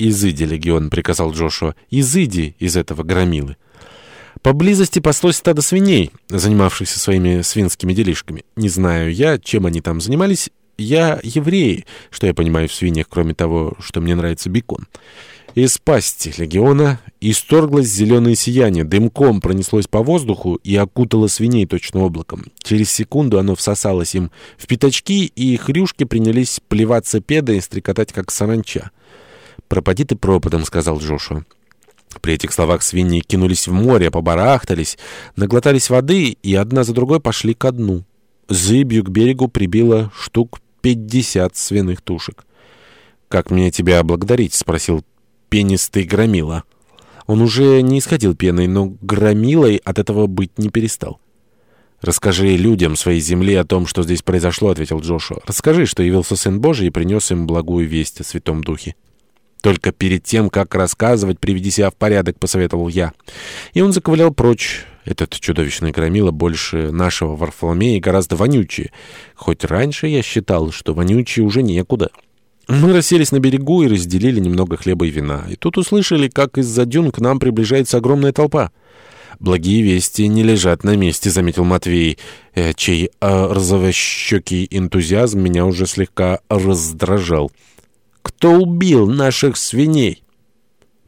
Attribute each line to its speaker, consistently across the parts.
Speaker 1: «Изыди, легион», — приказал Джошуа. «Изыди из этого громилы». Поблизости паслось стадо свиней, занимавшихся своими свинскими делишками. Не знаю я, чем они там занимались. Я еврей, что я понимаю в свиньях, кроме того, что мне нравится бекон. Из пасти легиона исторглось зеленое сияние, дымком пронеслось по воздуху и окутало свиней точно облаком. Через секунду оно всосалось им в пятачки, и хрюшки принялись плеваться педой и стрекотать, как саранча. «Пропади ты пропадом», — сказал Джошуа. При этих словах свиньи кинулись в море, побарахтались, наглотались воды и одна за другой пошли ко дну. Зыбью к берегу прибило штук пятьдесят свиных тушек. «Как мне тебя благодарить?» — спросил пенистый громила. Он уже не исходил пеной, но громилой от этого быть не перестал. «Расскажи людям своей земле о том, что здесь произошло», — ответил Джошуа. «Расскажи, что явился Сын Божий и принес им благую весть о Святом Духе». «Только перед тем, как рассказывать, приведи себя в порядок», — посоветовал я. И он заковылял прочь. Этот чудовищный громила больше нашего Варфоломея гораздо вонючее. Хоть раньше я считал, что вонючее уже некуда. Мы расселись на берегу и разделили немного хлеба и вина. И тут услышали, как из-за дюн к нам приближается огромная толпа. «Благие вести не лежат на месте», — заметил Матвей, э, чей э, розовощекий энтузиазм меня уже слегка раздражал. Кто убил наших свиней?»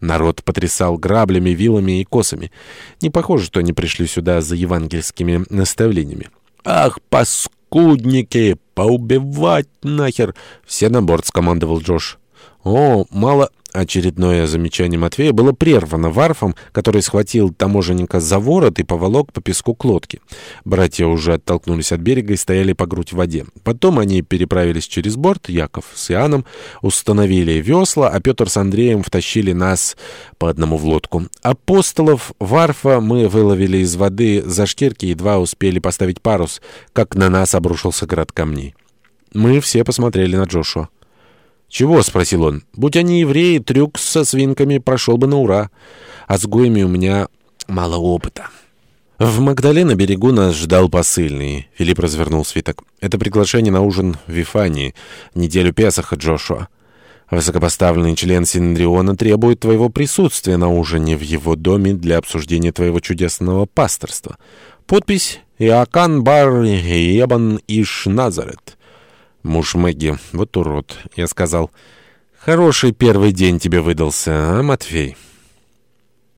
Speaker 1: Народ потрясал граблями, вилами и косами. Не похоже, что они пришли сюда за евангельскими наставлениями. «Ах, паскудники! Поубивать нахер!» «Все на борт!» — скомандовал Джош. «О, мало...» Очередное замечание Матвея было прервано варфом, который схватил таможенника за ворот и поволок по песку к лодке. Братья уже оттолкнулись от берега и стояли по грудь в воде. Потом они переправились через борт, Яков с Иоанном установили весла, а Петр с Андреем втащили нас по одному в лодку. Апостолов варфа мы выловили из воды за шкирки едва успели поставить парус, как на нас обрушился град камней. Мы все посмотрели на Джошуа. «Чего?» — спросил он. «Будь они евреи, трюк со свинками прошел бы на ура. А с гоями у меня мало опыта». В Магдале на берегу нас ждал посыльный. Филипп развернул свиток. «Это приглашение на ужин в Вифании, неделю Песаха, Джошуа. Высокопоставленный член Синдриона требует твоего присутствия на ужине в его доме для обсуждения твоего чудесного пасторства. Подпись «Иакан бар Ебан Иш Назарет». Муж Мэгги, вот урод, я сказал. Хороший первый день тебе выдался, а, Матвей?»